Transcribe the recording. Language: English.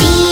see